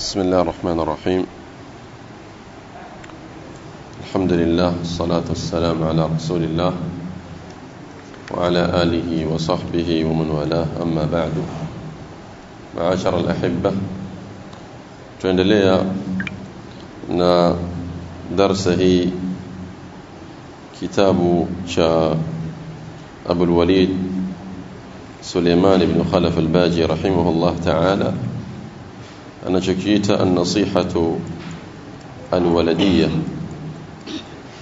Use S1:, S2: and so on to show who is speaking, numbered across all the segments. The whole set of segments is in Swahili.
S1: بسم الله الرحمن الرحيم. الحمد لله والصلاة والسلام على رسول الله وعلى آله وصحبه ومن والاه. أما بعد معاشر الأحبة tuendelea na darsa hii kitabu cha Abu al-Walid Suleiman ibn Khalaf al-Baji rahimahullah ta'ala أنا شكيت النصيحة الولدية.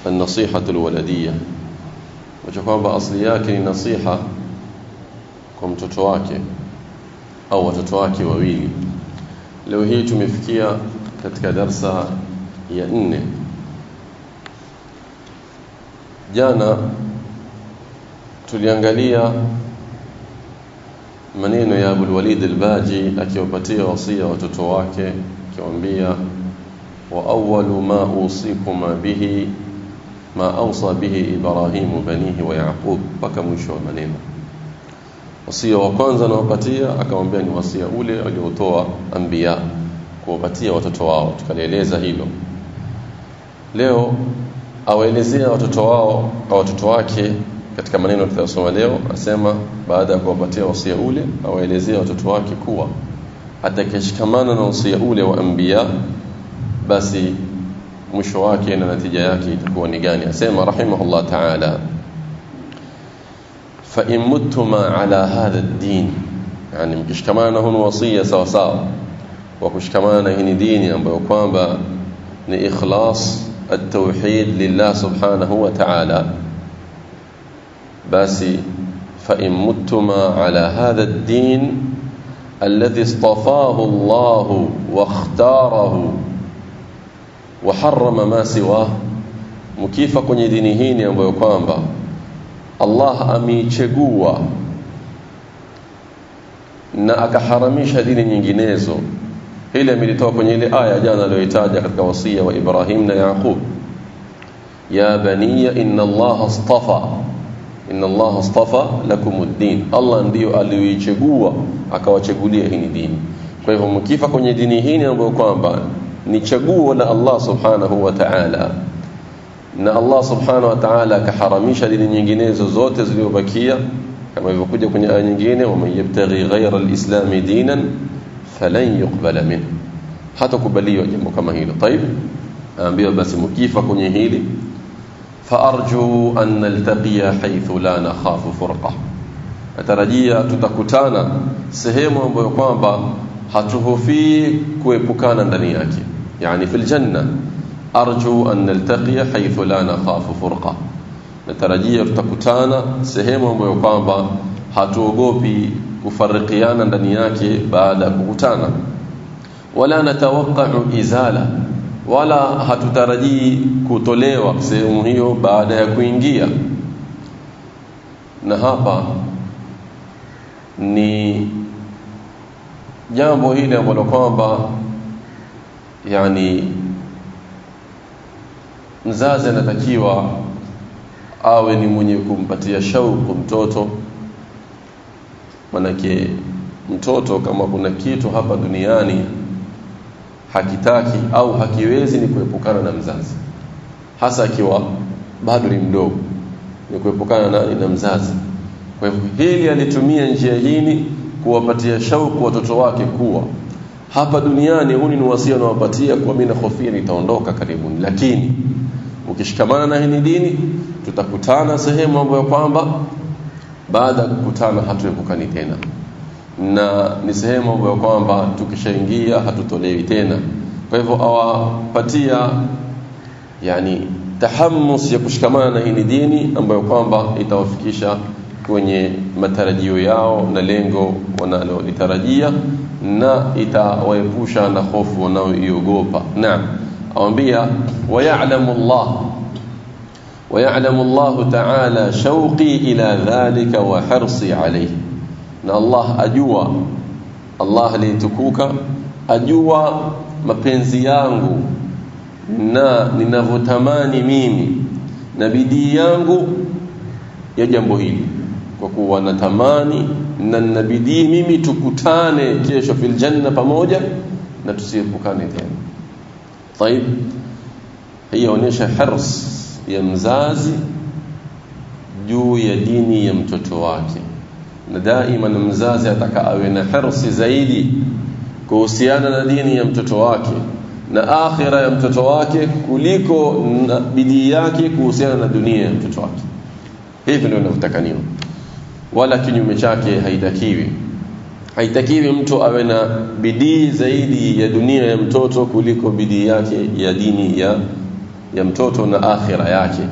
S1: النصيحة الولدية. وشكوان بأصلياك النصيحة كم تتواك أو تتواك وويل لو هي تمفكية كتك درسة إني. جانا تليانغاليا maneno ya Abu Walid al-Baji akiwapatia wasia watoto wake akiwaambia wa awwalu ma usikum bihi ma awsa bihi Ibrahim banihi wa Yaqub paka mwisho wa maneno. Wasia wa kwanza anawapatia akamwambia ni wasia ule aliotoa anbiya kuwapatia watoto wao. Tukalieleza hilo. Leo awaelezea watoto wao watoto wake katika maneno tutasoma leo asema baada ya kuwapatia wasia ule awaelezea watoto wake kuwa atakayeshikamana na wasia ule wa anbiya basi mwisho wake na natija yake itakuwa ni gani asema rahimahullah ta'ala fa in muttuma ala hadha ad-din yani mkishikamana na hunu wasia sawa sawa wa kushikamana na hii dini ambayo kwamba ni ikhlas at-tauhid lillah subhanahu wa ta'ala basi fa immutuma ala hadha ad-din alladhi istafahu Allah wa ikhtarahu wa harrama ma siwa mkifa kwenye dini hii ambayo kwamba Allah ameichagua na akaharamisha dini nyinginezo. Ile amelitoa kwenye ile aya jana aliyoitaja katika wasia wa Ibrahim na Yaqub. Ya baniya inna Allah astafa inna Allah astafa lakum ad-din Allah ndiyo aliyoichagua akawachagulia hii dini kwa hivyo mkifa kwenye dini hii ambayo kwamba ni chaguo la Allah subhanahu wa ta'ala na Allah subhanahu wa ta'ala akaharamisha dini nyinginezo zote zilizobakia kama ilivyokuja kwenye aya nyingine wa yabtaghi ghayra al-islam dinan falan yuqbala min hata kubaliwa jambo kama hilo طيب aambiwa basi mkifa kwenye hili faarju an naltaqiya haithu la nakhafu furqa natarajia tutakutana sehemu ambayo kwamba hatuhofii kuepukana ndani yake. Yani fil janna. Arju an naltaqiya haithu la nakhafu furqa. Natarajia tutakutana sehemu ambayo kwamba hatuogopi kufarikiana ndani yake baada ya kukutana. Wala natawaqqa'u izala wala hatutarajii kutolewa sehemu hiyo baada ya kuingia. Na hapa ni jambo hili ambalo kwamba yani mzazi anatakiwa awe ni mwenye kumpatia shauku mtoto. Manake mtoto kama kuna kitu hapa duniani hakitaki au hakiwezi ni kuepukana na mzazi. Hasa akiwa bado ni mdogo ni kuepukana na, na mzazi. Kwa hivyo hili alitumia njia hii kuwapatia shauku watoto wake kuwa hapa duniani huni ni wasia nawapatia kwa mimi nahofia nitaondoka karibuni. Lakini ukishikamana na hii dini tutakutana sehemu ambayo kwamba baada ya kukutana hatuepukani tena na ni sehemu ambayo kwamba tukishaingia hatutolewi tena kwa hivyo awapatia yani tahammus ya kushikamana na hii dini ambayo kwamba itawafikisha kwenye matarajio yao na lengo wanalolitarajia na itawaepusha na hofu wanaoiogopa naam awambia wayalamu Allah ويعلم الله تعالى شوقي إلى ذلك وحرصي عليه na Allah ajua Allah alitukuka ajua mapenzi yangu na ninavyotamani mimi na bidii yangu ya jambo hili kwa kuwa natamani na ninabidii mimi tukutane kesho fil janna pamoja na tusiepukane tena طيب hii yaonyesha hirs ya mzazi juu ya dini ya mtoto wake na daima mzazi ataka awe na hirsi zaidi kuhusiana na dini ya mtoto wake na akhira ya mtoto wake kuliko bidii yake kuhusiana na dunia ya mtoto wake. Hivi ndio ninavyotakaniwa wala kinyume chake haitakiwi. Haitakiwi mtu awe na bidii zaidi ya dunia ya mtoto kuliko bidii yake ya dini ya ya mtoto na akhira yake.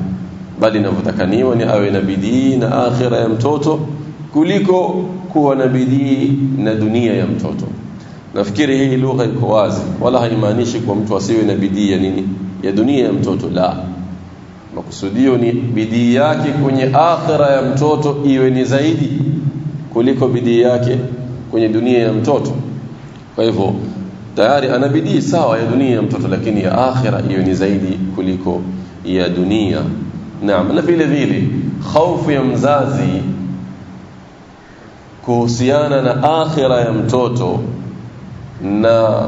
S1: Bali inavyotakaniwa ni awe na bidii na akhira ya mtoto kuliko kuwa na bidii na dunia ya mtoto. Nafikiri hii lugha iko wazi. Wala haimaanishi kwa mtu asiwe na bidii ya nini? Ya dunia ya mtoto la. Makusudio ni bidii yake kwenye akhira ya mtoto iwe ni zaidi kuliko bidii yake kwenye dunia ya mtoto. Kwa hivyo tayari ana bidii sawa ya dunia ya mtoto lakini ya akhira iwe ni zaidi kuliko ya dunia. Naam na vile vile hofu ya mzazi kuhusiana na akhira ya mtoto na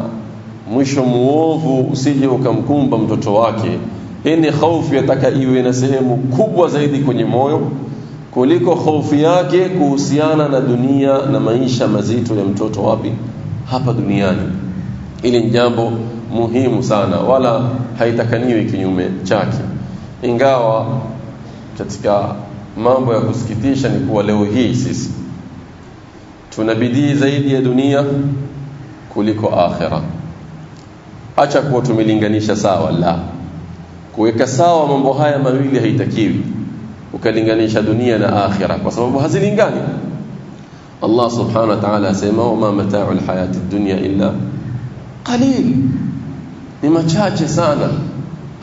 S1: mwisho muovu usije ukamkumba mtoto wake hii ni hofu yataka iwe na sehemu kubwa zaidi kwenye moyo kuliko hofu yake kuhusiana na dunia na maisha mazito ya mtoto wapi? Hapa duniani. Ili ni jambo muhimu sana wala haitakaniwi kinyume chake. Ingawa katika mambo ya kusikitisha ni kuwa leo hii sisi tuna bidii zaidi ya dunia kuliko akhira. Acha kuwa tumelinganisha sawa la. Kuweka sawa mambo haya mawili haitakiwi. Ukalinganisha dunia na akhira kwa sababu hazilingani. Allah subhanahu wa ta'ala asema wama mata'u alhayati dunya illa qalil. Ni machache sana.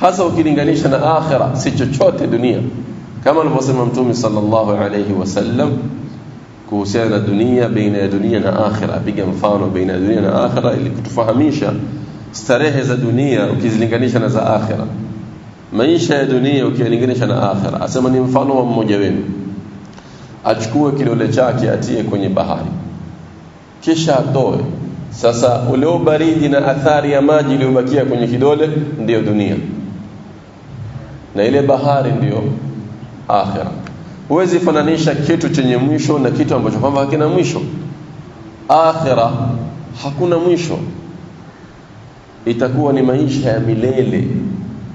S1: Hasa ukilinganisha na akhira si chochote dunia. Kama alivyosema mtume sallallahu alayhi wasallam kuhusiana na dunia baina ya dunia na akhira apiga mfano baina ya dunia na akhira ili kutufahamisha starehe za dunia ukizilinganisha na za akhira maisha ya dunia ukilinganisha na akhira asema ni mfano wa mmoja wenu. Achukue kidole chake atie kwenye bahari. Kisha atoe. Sasa ule ubaridi na athari ya maji iliyobakia kwenye kidole ndiyo dunia. Na ile bahari ndiyo akhira huwezi fananisha kitu chenye mwisho na kitu ambacho kwamba hakina mwisho. Akhira hakuna mwisho. Itakuwa ni maisha ya milele.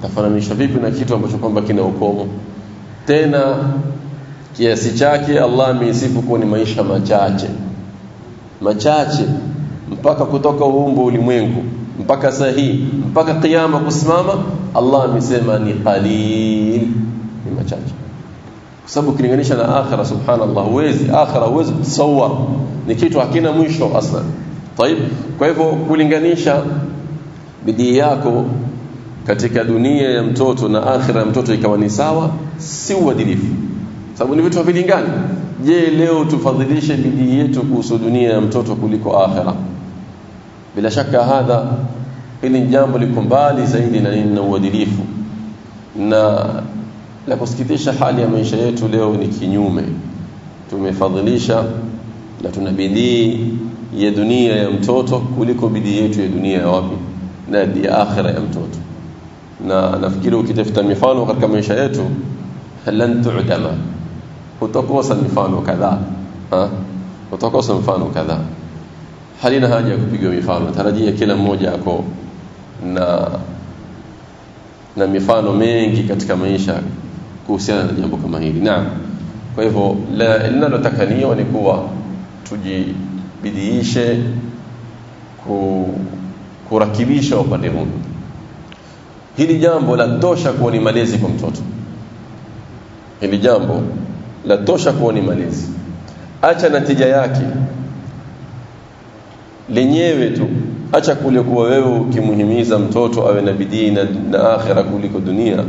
S1: Tafananisha vipi na kitu ambacho kwamba kina ukomo? Tena kiasi chake Allah ameisifu kuwa ni maisha machache. Machache. Mpaka kutoka uumbo ulimwengu. Mpaka sahihi mpaka kiyama kusimama Allah amesema ni qalil. Ni machache kwa sababu ukilinganisha na akhira subhanallah huwezi akhira huwezi kutasawar ni kitu hakina mwisho aslan طيب kwa hivyo kulinganisha bidii yako katika dunia ya mtoto na akhira ya mtoto ikawa ni sawa si uadilifu sababu ni vitu havilingani je leo tufadhilishe bidii yetu kuhusu dunia ya mtoto kuliko akhira bila shaka hadha hili jambo liko mbali zaidi na nini na uadilifu na la kusikitisha hali ya maisha yetu leo ni kinyume. Tumefadhilisha na tuna bidii ya dunia ya mtoto kuliko bidii yetu ya dunia ya wapi? Na ya akhira ya mtoto. Na nafikiri ukitafuta mifano katika maisha yetu lan tu'dama. Utakosa mifano kadhaa ha? utakosa mfano kadhaa. Halina haja ya kupiga mifano. Tarajia kila mmoja ako na na mifano mengi katika maisha kuhusiana na jambo kama hili. Naam. Kwa hivyo linalotakaniwa ni kuwa tujibidiishe ku, kurakibisha upande huu. Hili jambo la tosha kuwa ni malezi kwa mtoto. Hili jambo la tosha kuwa ni malezi. Acha natija yake. Lenyewe tu acha kule kuwa wewe ukimhimiza mtoto awe na bidii na, na akhira kuliko dunia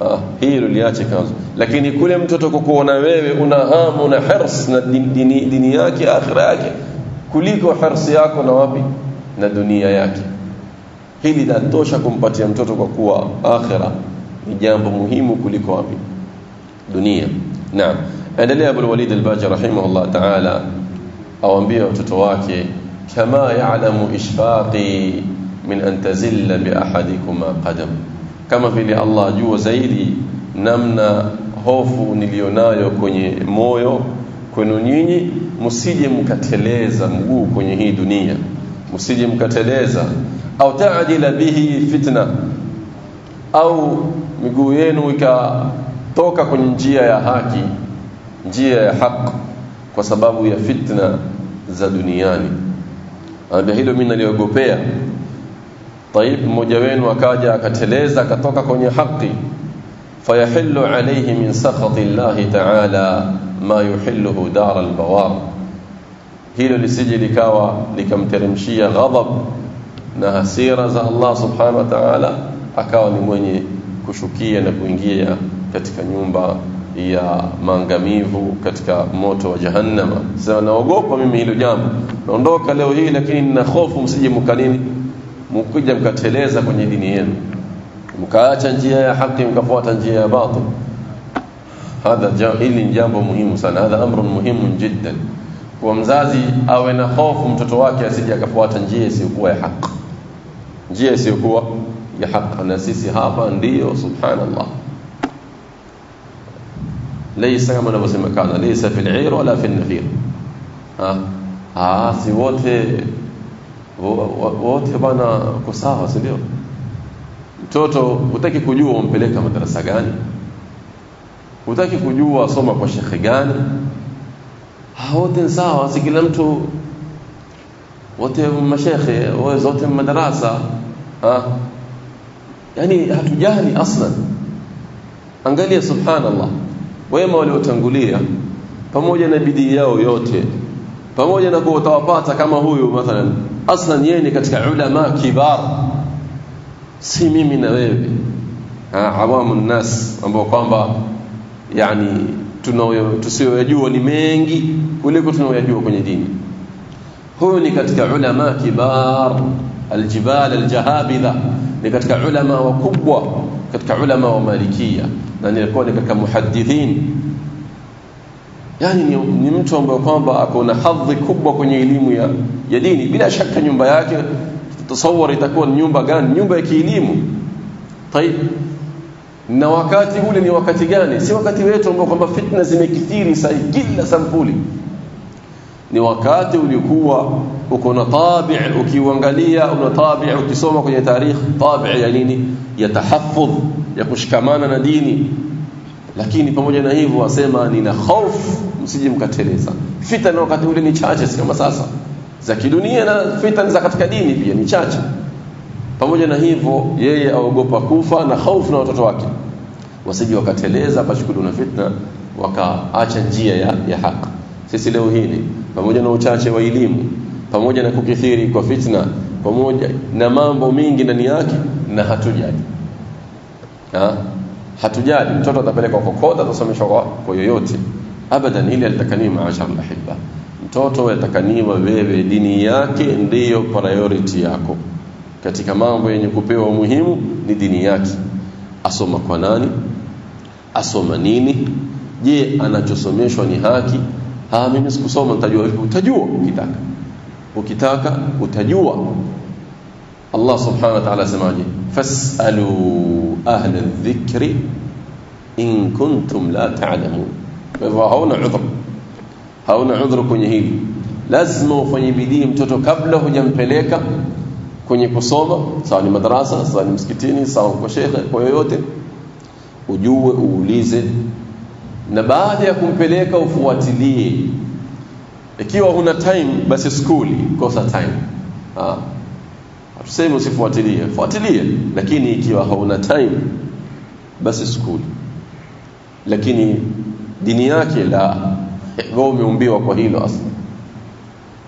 S1: ah, hilo liache kanzo lakini kule mtoto kukuona wewe una hamu na hirs na dini, dini yake akhira yake kuliko hirsi yako na wapi na dunia yake hili latosha kumpatia mtoto kwa kuwa akhira ni jambo muhimu kuliko wapi dunia naam endelea Abu Walid al-Baji rahimahullah ta'ala awaambia watoto wake kama ya'lamu ishfaqi min an tazilla bi ahadikuma qadam kama vile Allah ajua zaidi namna hofu nilionayo kwenye moyo kwenu nyinyi msije mkateleza mguu kwenye hii dunia. Msije mkateleza. Au taajila bihi fitna. Au miguu yenu ikatoka kwenye njia ya haki njia ya haki kwa sababu ya fitna za duniani. Hilo mimi naliogopea Taib mmoja wenu akaja akateleza akatoka kwenye haki. Fayahillu alayhi min sakhati llahi ta'ala ma yuhilluhu dar albawar. Hilo lisije likawa likamteremshia ghadab na hasira za Allah subhanahu wa ta'ala akawa ni mwenye kushukia na kuingia katika nyumba ya maangamivu katika moto wa jahannama. Sasa naogopa mimi hilo jambo. Naondoka leo hii lakini nina hofu msije mkanini mkija mkateleza kwenye dini yenu. Mkaacha njia ya haki mkafuata njia ya batil. Hadha hili jambo muhimu sana. Hadha amrun muhimun jiddan. Kwa mzazi awe na hofu mtoto wake asije akafuata njia isiyokuwa ya haki. Njia isiyokuwa ya haki. Na sisi hapa ndiyo subhanallah. Laysa kama inavyosemekana laysa fil 'ir wala fil nafir ha? Si wote wote bwana uko sawa si ndio? Mtoto hutaki kujua umpeleka madarasa gani. Hutaki kujua soma kwa shekhe gani. Wote sawa si kila mtu. Wote mashekhe wote madarasa. Ha? Yani hatujali aslan. Angalia subhanallah. Wema waliotangulia pamoja na bidii yao yote pamoja na kuwa utawapata kama huyu mathalan aslan yeye ni katika ulama kibar. Si mimi na wewe. Awamu nnas ambao kwamba yani tusiyojua ni mengi kuliko tunaoyajua kwenye dini. Huyu ni katika ulama kibar aljibal aljahabidha. Ni katika ulama wakubwa katika ulama wa malikia na nilikuwa ni katika muhaddithin yani ni, ni mtu ambaye kwamba ako na hadhi kubwa kwenye elimu ya, ya dini. Bila shaka nyumba yake tutasawara itakuwa nyumba gani? Nyumba ya kielimu. Tayib na wakati ule ni wakati gani? Si wakati wetu ambao kwamba fitna zimekithiri sasa kila sampuli. Ni wakati ulikuwa uko na tabi ukiuangalia una tabi ukisoma kwenye tarikh tabi ya nini? Ya tahaffudh ya kushikamana na dini lakini pamoja na hivyo wasema nina hofu msije mkateleza. Fitna wakati ule ni chache si kama sasa. Za kidunia na fitna za katika dini pia ni chache. Pamoja na hivyo yeye aogopa kufa na hofu na watoto wake. Wasije wakateleza pachukulu na fitna wakaacha njia ya, ya haki. Sisi leo hili pamoja na uchache wa elimu pamoja na kukithiri kwa fitna pamoja na mambo mengi ndani yake na hatujali. Ha? Hatujali mtoto atapelekwa kokote atasomeshwa kwa, yoyote. Abadan ili alitakaniwa maashar alahibba mtoto atakaniwa wewe dini yake ndiyo priority yako. Katika mambo yenye kupewa umuhimu ni dini yake. Asoma kwa nani? Asoma nini? Je anachosomeshwa ni haki? Ah mimi sikusoma nitajua. Utajua ukitaka. Ukitaka utajua Allah subhanahu wa ta'ala asemaje? Fasalu ahla dhikri in kuntum la ta'lamun. Kwa hivyo hauna udhur hauna udhur kwenye hili. Lazima ufanye bidii mtoto kabla hujampeleka kwenye kusoma sawa ni madarasa sawa ni msikitini sawa kwa shekhe kwa yoyote ujue uulize. Na baada ya kumpeleka ufuatilie. Ikiwa huna time basi skuli kosa time. Ah tuseme usifuatilie fuatilie lakini ikiwa hauna time basi skuli lakini dini yake la wewe umeumbiwa kwa hilo asli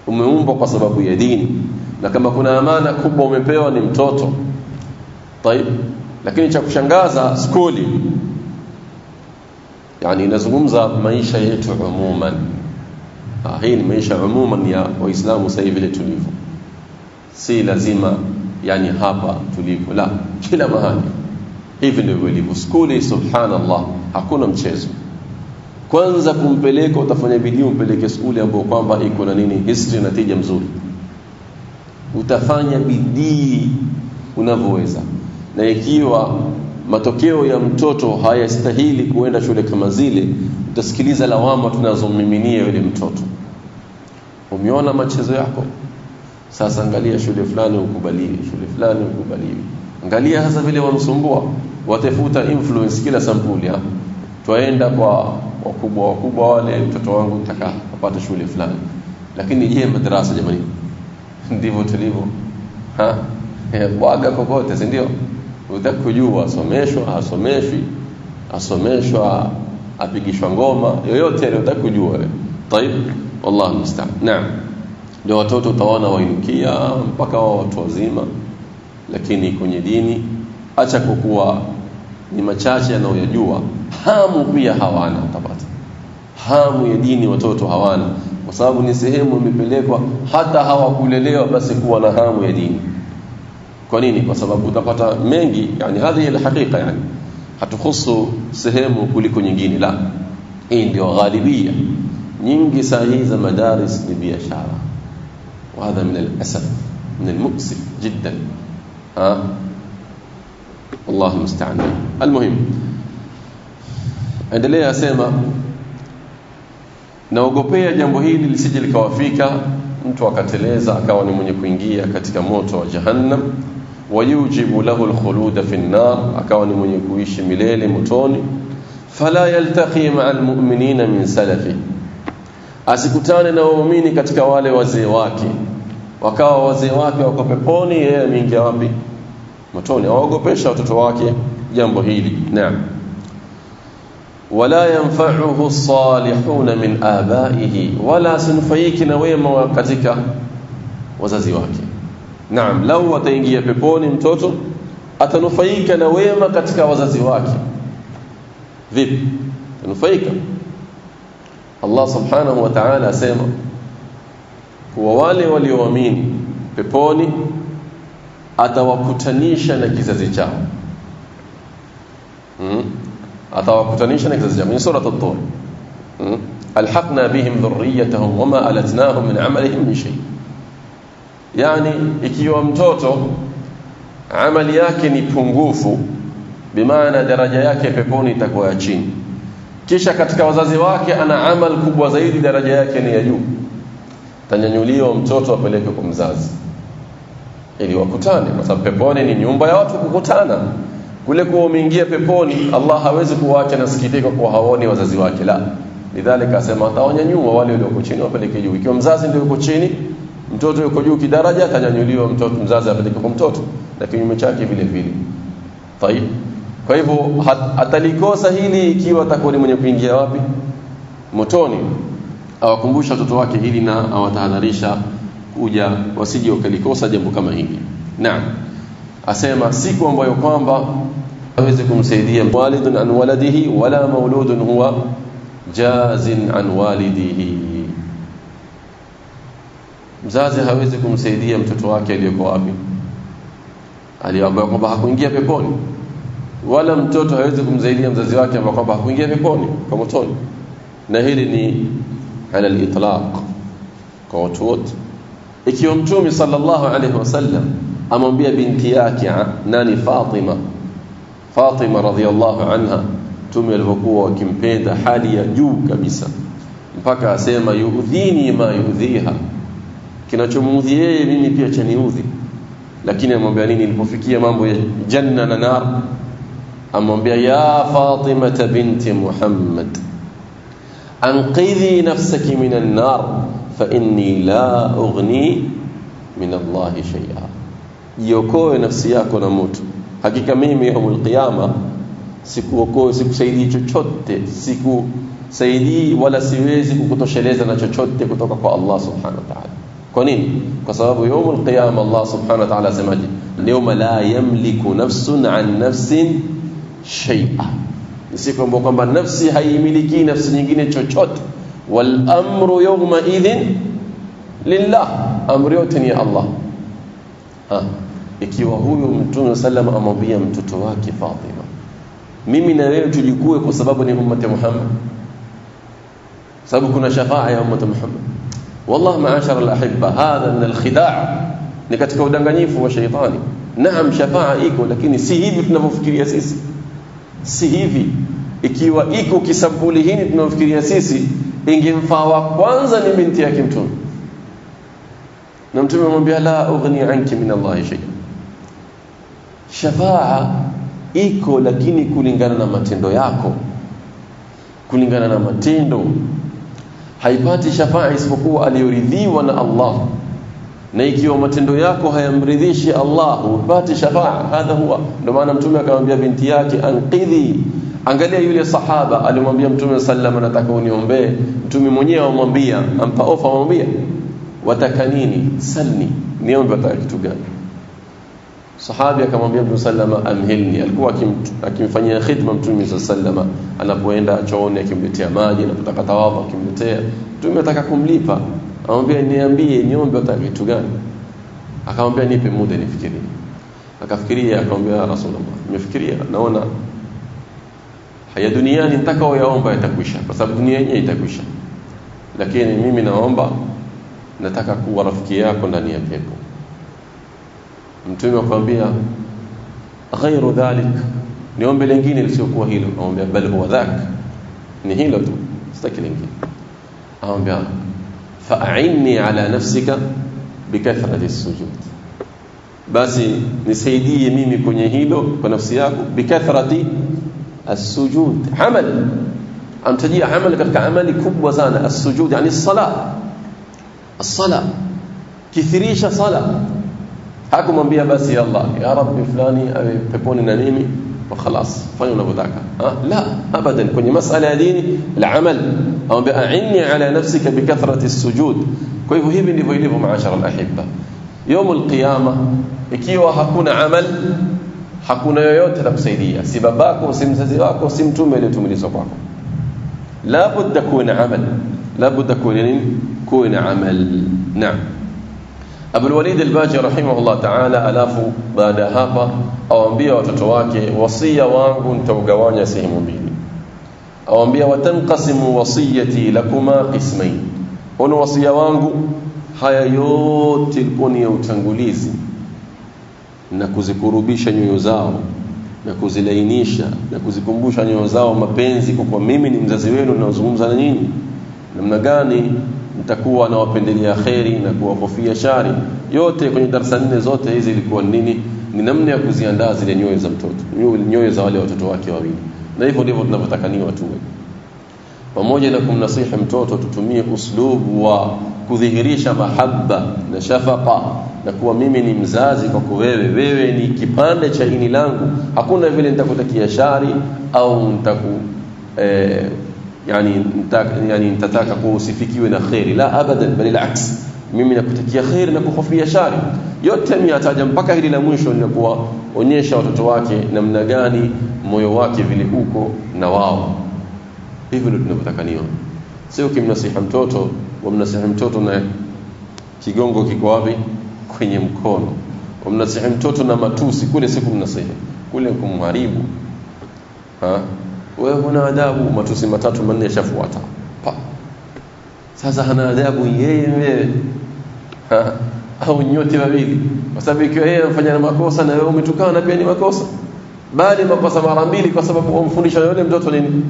S1: umeumbwa kwa sababu ya dini na kama kuna amana kubwa umepewa ni mtoto طيب lakini cha kushangaza skuli yani inazungumza maisha yetu umuman ah, hii ni maisha umuman ya waislamu sasa hivi tulivyo si lazima yani hapa tulipo. La kila mahali. Hivi ndivyo ilivyo. Skuli subhanallah hakuna mchezo. Kwanza kumpeleka utafanya bidii umpeleke skuli ambayo kwamba iko na nini history na tija mzuri. Utafanya bidii unavyoweza. Na ikiwa matokeo ya mtoto hayastahili kuenda shule kama zile utasikiliza lawama tunazomiminia yule mtoto. Umeona machezo yako sasa angalia shule fulani ukubaliwi shule fulani ukubaliwi angalia hasa vile wamsumbua watafuta influence kila sampuli ha? twaenda kwa wakubwa wakubwa wale mtoto wangu nataka apate shule fulani lakini je madarasa jamani ndivyo tulivyo ha bwaga kokote si ndio utaka kujua asomeshwa asomeshwi asomeshwa apigishwa ngoma yoyote ile utaka kujua wewe طيب والله المستعان naam ndio watoto utaona wainukia mpaka wao watu wazima lakini kwenye dini acha kukua ni machache yanayojua. Hamu pia hawana utapata. Hamu ya dini watoto hawana. Kwa sababu ni sehemu imepelekwa hata hawakulelewa basi kuwa na hamu ya dini. Kwa nini? Kwa sababu utapata mengi yani hadhi alhaqiqa yani hatuhusu sehemu kuliko nyingine la. Hii ndio ghalibia. Nyingi sahihi za madaris ni biashara وهذا من الأسف من المؤسف جدا ها الله المستعان المهم endelea asema naogopea jambo hili lisije likawafika mtu akateleza akawa ni mwenye kuingia katika moto wa jahannam wayujibu lahu alkhulud fi an-nar akawa ni mwenye kuishi milele motoni fala yaltaqi ma'a almu'minina min salafi asikutane na waumini katika wale wazee wake. Wakawa wazee wake wako peponi yeye ameingia wapi? Motoni. Awaogopesha watoto wake jambo hili. Naam. Wala yanfa'uhu salihun min abaihi wala sinfaiki na wema katika wazazi wake. Naam. Lau ataingia peponi mtoto atanufaika na wema katika wazazi wake. Vipi? Atanufaika Allah subhanahu wa ta'ala asema kuwa wale walioamini peponi atawakutanisha na kizazi chao. Hmm? atawakutanisha na kizazi chao. Ni sura at-tur. Hmm? alhaqna bihim dhurriyyatahum wama alatnahum min amalihim min shay. Yani ikiwa mtoto amali yake ni pungufu bimaana daraja yake peponi itakuwa ya chini kisha katika wazazi wake ana amal kubwa zaidi daraja yake ni ya juu. Tanyanyuliwa mtoto apelekwe kwa mzazi ili wakutane kwa sababu peponi ni nyumba ya watu kukutana. Kule kuwa umeingia peponi Allah hawezi kuwaacha na sikitika kwa haoni wazazi wake la. Lidhalika asema atawanyanyua wale walioko chini wapeleke juu. Ikiwa mzazi ndio yuko chini mtoto yuko juu kidaraja atanyanyuliwa mtoto mzazi apeleke kwa mtoto na kinyume chake vile vile. Tayib kwa hivyo atalikosa hili ikiwa atakuwa ni mwenye kuingia wapi? Motoni. Awakumbusha watoto wake hili na awatahadharisha kuja wasije wakalikosa jambo kama hili. Naam. Asema siku ambayo kwamba hawezi kumsaidia walidun an waladihi wala mauludun huwa jazin an walidihi. Mzazi hawezi kumsaidia mtoto wake aliyeko wapi? Aliyoambayo kwamba hakuingia peponi wala mtoto hawezi kumzaidia mzazi wake ambaye kwamba hakuingia peponi kwa motoni. Na hili ni ala al-itlaq kwa watu wote. Ikiwa mtume sallallahu alaihi wasallam amwambia binti yake nani Fatima? Fatima radhiallahu anha mtume alivyokuwa akimpenda hali ya juu kabisa. Mpaka asema yuudhini ma yuudhiha kinachomuudhi yeye mimi pia chaniudhi. Lakini amwambia nini ilipofikia mambo ya janna na nar أمبيا يا فاطمة بنت محمد أنقذي نفسك من النار فإني لا أغني من الله شيئا. يوكو نفسي ياكو نموت. حقيقة ميمي يوم القيامة. سيكو وكو سيكو سيدي چوچوت سيكو سيدي ولا سيويزي كتو شليزنا چوچوت كتو كو الله سبحانه وتعالى. كونين. كسبب يوم القيامة الله سبحانه وتعالى سماجي اليوم لا يملك نفس عن نفس shay'a siku ambayo kwamba nafsi haimiliki nafsi nyingine chochote wal amru yawma idhin lillah amri yote ni ya Allah ha ikiwa huyo mtume sallam amwambia mtoto wake Fatima mimi na wewe tujikue kwa sababu ni ummati Muhammad sababu kuna shafaa ya ummati Muhammad والله معاشر الأحبة هذا من الخداع ni katika sheitani naam shafaa iko lakini si hivi tunavyofikiria sisi si hivi ikiwa iko kisampuli hii tunaofikiria sisi ingemfaa wa kwanza ni binti yake mtume. Na mtume amwambia la ughni anki min Allah shay shafaa iko lakini kulingana na matendo yako kulingana na matendo. Haipati shafaa isipokuwa aliyoridhiwa na Allah na ikiwa matendo yako hayamridhishi Allah upate shafaa hadha huwa. Ndio maana mtume akamwambia binti yake anqidhi. Angalia yule sahaba alimwambia mtume sallam nataka uniombee. Mtume mwenyewe amwambia ampa ofa amwambia wataka nini? Salni. Niombe wataka kitu gani? Sahabi akamwambia mtume sallama amhilni. Alikuwa akimfanyia khidma mtume sallama anapoenda chooni akimletea maji anapotaka tawadhu akimletea. Mtume ataka kumlipa amwambia niambie niombe hata kitu gani? Akamwambia nipe muda nifikirie. Akafikiria akamwambia rasulullah nimefikiria naona haya duniani nitakaoyaomba yatakwisha kwa sababu dunia yenyewe itakwisha. Lakini mimi naomba nataka kuwa rafiki yako ndani ya pepo. Mtume akamwambia ghairu dhalik niombe lingine lisiokuwa hilo. Akamwambia bal huwa dhak ni hilo tu sitaki lingine. Akamwambia فأعني على نفسك بكثرة السجود. بس نسيدي ميمي كوني ونفسي ياكو بكثره السجود عمل ام تجي عمل كتك عمل كب وزان السجود يعني الصلاه الصلاه كثريش صلاه هاكم انبيا بس يا الله يا ربي فلاني تكون نميمي وخلاص فين أبو ذاك. لا ابدا. كل مسألة ديني العمل. أو اعني على نفسك بكثرة السجود. كيف هي من يبو معاشر الأحبة. يوم القيامة ikiwa وحكون عمل حكون yoyote la kusaidia si babako si mzazi wako si لابد يكون عمل. لابد يكون يعني عمل. نعم. Abu al-Walid al-Baji rahimahullah ta'ala alafu baada hapa awaambia watoto wake wasia wangu nitaugawanya sehemu mbili. Awaambia watanqasimu wasiyati lakuma qismain ono wasia wangu haya yote ilikuwa ni ya utangulizi na kuzikurubisha nyoyo zao na kuzilainisha na kuzikumbusha nyoyo zao mapenzi kwa mimi ni mzazi wenu ninazungumza na nyinyi. Namna gani mtakuwa nawapendelea kheri na kuwakofia shari. Yote kwenye darasa nne zote hizi ilikuwa nini? Ni namna ya kuziandaa zile nyoyo za mtoto. Nyoyo za wale watoto wake wawili. Na hivyo ndivyo tunavyotakaniwa tuwe pamoja na kumnasihi mtoto tutumie uslubu wa kudhihirisha mahaba na shafaka na kuwa mimi ni mzazi kwako wewe. Wewe ni kipande cha ini langu. Hakuna vile nitakutakia shari au nitaku eh, yani yani nitataka kusifikiwe usifikiwe na khairi la abadan bali alaks mimi nakutakia khairi na kuhofia shari. Yote ameyataja mpaka hili la mwisho ni kuwaonyesha watoto wake namna gani moyo wake vile uko na wao. Hivyo ndio tunavyotakaniwa sio kimnasiha mtoto wamnasihi mtoto na kigongo kiko wapi? Kwenye mkono. Wamnasihi mtoto na matusi kule si kumnasihi. Kule kumharibu. Ha wewe huna adabu matusi matatu manne yashafuata. Sasa hana adabu yeye wewe au nyote wawili. Kwa sababu ikiwa yeye anafanya makosa na wewe umetukana pia ni makosa. Bali makosa mara mbili kwa sababu umfundisha yule mtoto nini?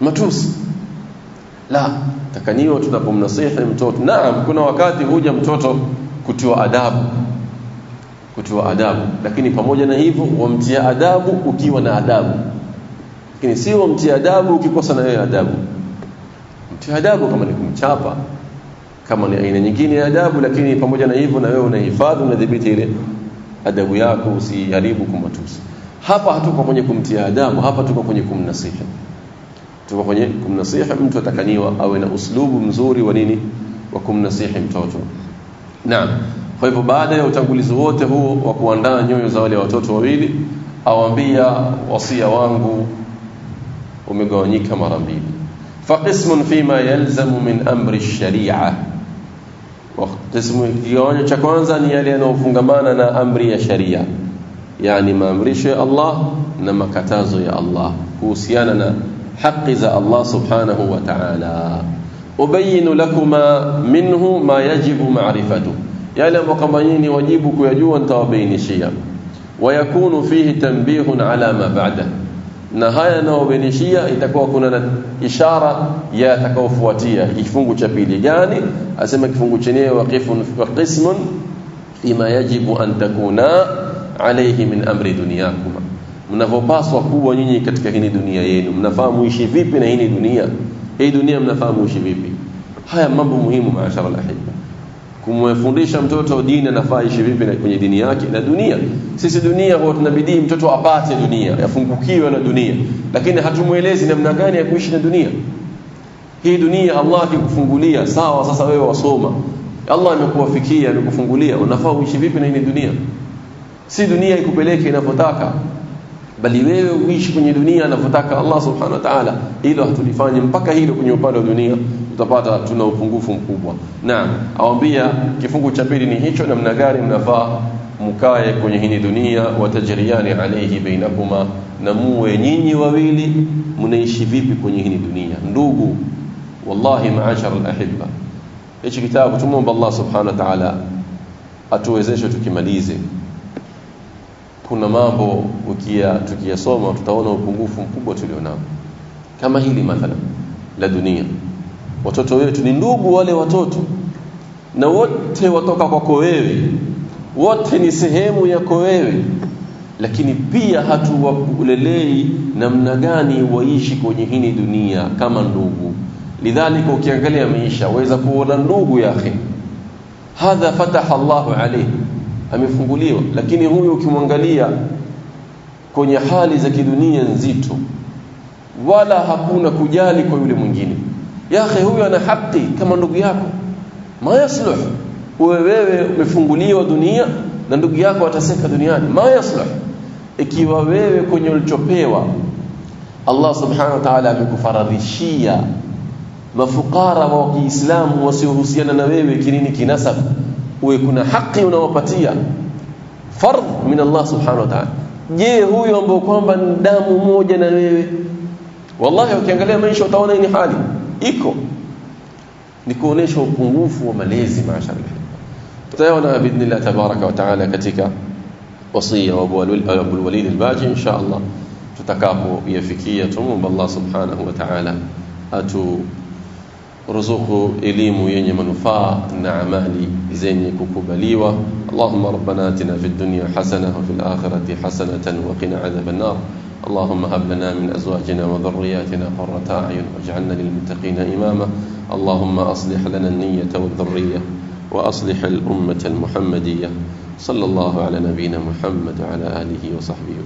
S1: Matusi. La takaniwa tunapomnasihi mtoto. Naam kuna wakati huja mtoto kutiwa adabu. Kutiwa adabu. Lakini pamoja na hivyo wamtia adabu ukiwa na adabu lakini si mtia adabu ukikosa na yeye adabu. Mtia adabu kama ni kumchapa kama ni aina nyingine ya adabu lakini pamoja na hivyo na wewe unahifadhi unadhibiti ile adabu yako usiharibu kumatusi. Hapa hatuko kwenye kumtia adabu hapa tuko kwenye kumnasihi tuko kwenye kumnasihi mtu atakaniwa awe na uslubu mzuri wa nini? Wa kumnasihi mtoto. Naam. Kwa hivyo baada ya utangulizi wote huo wa kuandaa nyoyo za wale watoto wawili awambia wasia wangu umegawanyika mara mbili faqismun fima yalzamu min amri sharia qismu kigawanyo cha kwanza ni yale yanayofungamana na amri ya sharia yani maamrisho ya Allah na makatazo ya Allah kuhusiana na haki za Allah subhanahu wa ta'ala ubayinu lakuma minhu ma yajibu ma'rifatu yale ambayo kama ni wajibu kuyajua nitawabainishia wayakunu fihi tanbihun ala ma ba'da na haya yanayobainishia itakuwa kuna ishara ya atakaofuatia. Kifungu cha pili gani? Asema kifungu chenyewe waqifun wa qismun fima yajibu an takuna alayhi min amri dunyakum mnavyopaswa kuwa nyinyi katika hii dunia yenu. Mnafahamu ishi vipi na hii dunia? Hii dunia mnafahamu ishi vipi? Haya mambo muhimu maashara alahibba kumfundisha mtoto dini anafaa ishi vipi na kwenye dini yake na dunia. Sisi dunia huwa tunabidii mtoto apate dunia yafungukiwe na dunia. Lakini hatumuelezi namna gani ya kuishi na dunia. Hii dunia Allah akikufungulia sawa sasa wewe wasoma. Allah amekuwafikia amekufungulia. Unafaa uishi vipi na hii dunia? Si dunia ikupeleke inavyotaka. Bali wewe uishi kwenye dunia anavyotaka Allah subhanahu wa ta'ala. Hilo hatulifanyi mpaka hilo kwenye upande wa dunia utapata tuna upungufu mkubwa. Naam awambia kifungu cha pili ni hicho namna gani mnafaa mkae kwenye hii dunia watajriani alayhi bainakuma na muwe nyinyi wawili mnaishi vipi kwenye hii dunia? Ndugu wallahi maashara alahibba. Hichi kitabu tumuomba Allah subhanahu wa ta'ala atuwezeshe tukimalize. Kuna mambo ukia tukiyasoma tutaona upungufu mkubwa tulionao. Kama hili mathalan la dunia watoto wetu ni ndugu wale watoto na wote watoka kwako wewe wote ni sehemu yako wewe lakini pia hatuwalelei namna gani waishi kwenye hii dunia kama ndugu. Lidhalika ukiangalia maisha waweza kuona ndugu yake. Hadha fataha Allahu alayhi. Amefunguliwa. Lakini huyu ukimwangalia kwenye hali za kidunia nzito wala hakuna kujali kwa yule mwingine yake huyu ana haki kama ndugu yako. Ma yasluh uwe wewe umefunguliwa dunia na ndugu yako ataseka duniani. Ma yasluh ikiwa wewe kwenye ulichopewa Allah subhanahu wa ta'ala amekufaradhishia. Mafukara wa Kiislamu wasiohusiana na wewe kinini kinasab uwe kuna haki unawapatia. Fardh min Allah subhanahu wa ta'ala. Je huyo ambao kwamba damu moja na wewe? Wallahi ukiangalia maisha utaona ni hali iko ni kuonesha upungufu wa malezi maashara tutaona biidhnillah tabaraka wa taala katika wasia wa Abu Walid al-Baji insha Allah tutakapo yafikia tumomba Allah subhanahu wa ta'ala atu ruzuku elimu yenye manufaa na amali zenye atina fid dunya hasana wa fil akhirati hasanatan wa qina adhaban nar اللهم هب لنا من أزواجنا وذرياتنا قرة أعين واجعلنا للمتقين إماما. اللهم أصلح لنا النية والذرية وأصلح الأمة المحمدية. صلى الله على نبينا محمد وعلى آله وصحبه